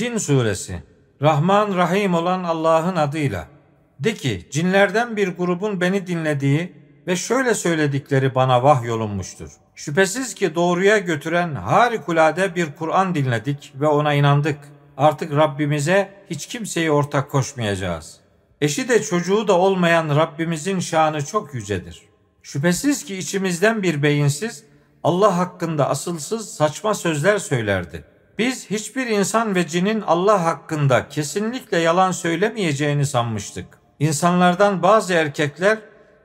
Cin Suresi Rahman Rahim olan Allah'ın adıyla. De ki cinlerden bir grubun beni dinlediği ve şöyle söyledikleri bana vahyolunmuştur. Şüphesiz ki doğruya götüren harikulade bir Kur'an dinledik ve ona inandık. Artık Rabbimize hiç kimseyi ortak koşmayacağız. Eşi de çocuğu da olmayan Rabbimizin şanı çok yücedir. Şüphesiz ki içimizden bir beyinsiz Allah hakkında asılsız saçma sözler söylerdi. Biz hiçbir insan ve cinin Allah hakkında kesinlikle yalan söylemeyeceğini sanmıştık. İnsanlardan bazı erkekler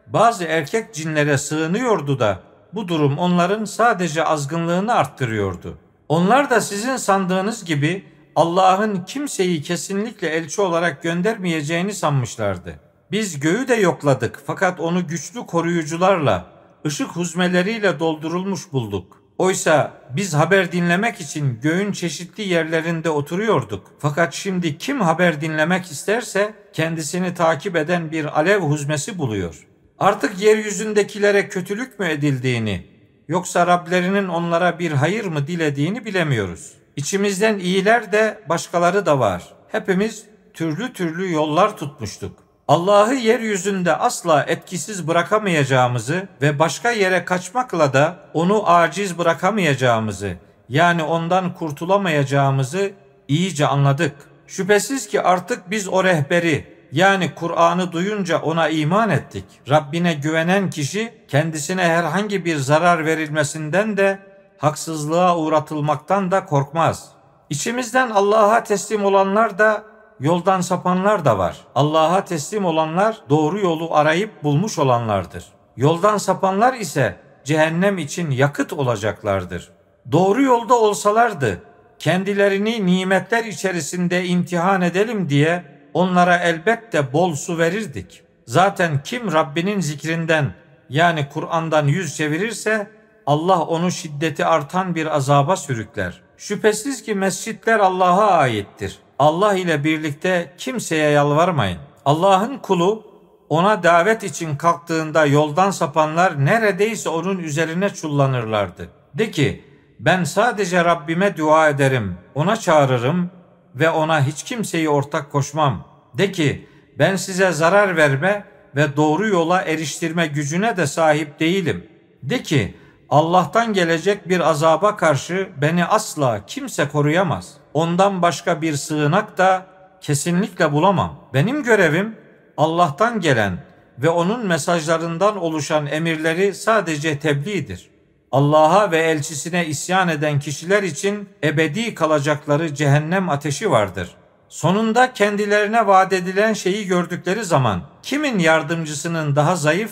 bazı erkek cinlere sığınıyordu da bu durum onların sadece azgınlığını arttırıyordu. Onlar da sizin sandığınız gibi Allah'ın kimseyi kesinlikle elçi olarak göndermeyeceğini sanmışlardı. Biz göğü de yokladık fakat onu güçlü koruyucularla, ışık huzmeleriyle doldurulmuş bulduk. Oysa biz haber dinlemek için göğün çeşitli yerlerinde oturuyorduk. Fakat şimdi kim haber dinlemek isterse kendisini takip eden bir alev huzmesi buluyor. Artık yeryüzündekilere kötülük mü edildiğini yoksa Rablerinin onlara bir hayır mı dilediğini bilemiyoruz. İçimizden iyiler de başkaları da var. Hepimiz türlü türlü yollar tutmuştuk. Allah'ı yeryüzünde asla etkisiz bırakamayacağımızı ve başka yere kaçmakla da onu aciz bırakamayacağımızı yani ondan kurtulamayacağımızı iyice anladık. Şüphesiz ki artık biz o rehberi yani Kur'an'ı duyunca ona iman ettik. Rabbine güvenen kişi kendisine herhangi bir zarar verilmesinden de haksızlığa uğratılmaktan da korkmaz. İçimizden Allah'a teslim olanlar da yoldan sapanlar da var. Allah'a teslim olanlar doğru yolu arayıp bulmuş olanlardır. Yoldan sapanlar ise cehennem için yakıt olacaklardır. Doğru yolda olsalardı kendilerini nimetler içerisinde imtihan edelim diye onlara elbette bol su verirdik. Zaten kim Rabbinin zikrinden yani Kur'an'dan yüz çevirirse Allah onu şiddeti artan bir azaba sürükler. Şüphesiz ki mescitler Allah'a aittir. Allah ile birlikte kimseye yalvarmayın. Allah'ın kulu ona davet için kalktığında yoldan sapanlar neredeyse onun üzerine çullanırlardı. De ki ben sadece Rabbime dua ederim, ona çağırırım ve ona hiç kimseyi ortak koşmam. De ki ben size zarar verme ve doğru yola eriştirme gücüne de sahip değilim. De ki Allah'tan gelecek bir azaba karşı beni asla kimse koruyamaz. Ondan başka bir sığınak da kesinlikle bulamam. Benim görevim Allah'tan gelen ve onun mesajlarından oluşan emirleri sadece tebliğdir. Allah'a ve elçisine isyan eden kişiler için ebedi kalacakları cehennem ateşi vardır. Sonunda kendilerine vaat edilen şeyi gördükleri zaman kimin yardımcısının daha zayıf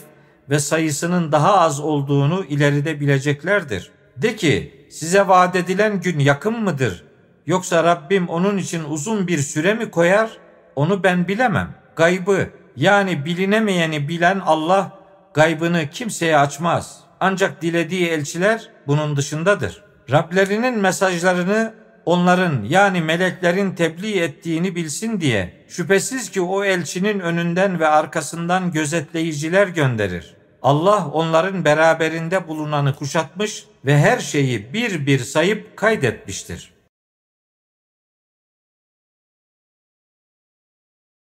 ve sayısının daha az olduğunu ileride bileceklerdir. De ki size vaat edilen gün yakın mıdır? Yoksa Rabbim onun için uzun bir süre mi koyar? Onu ben bilemem. Gaybı yani bilinemeyeni bilen Allah gaybını kimseye açmaz. Ancak dilediği elçiler bunun dışındadır. Rablerinin mesajlarını onların yani meleklerin tebliğ ettiğini bilsin diye şüphesiz ki o elçinin önünden ve arkasından gözetleyiciler gönderir. Allah onların beraberinde bulunanı kuşatmış ve her şeyi bir bir sayıp kaydetmiştir.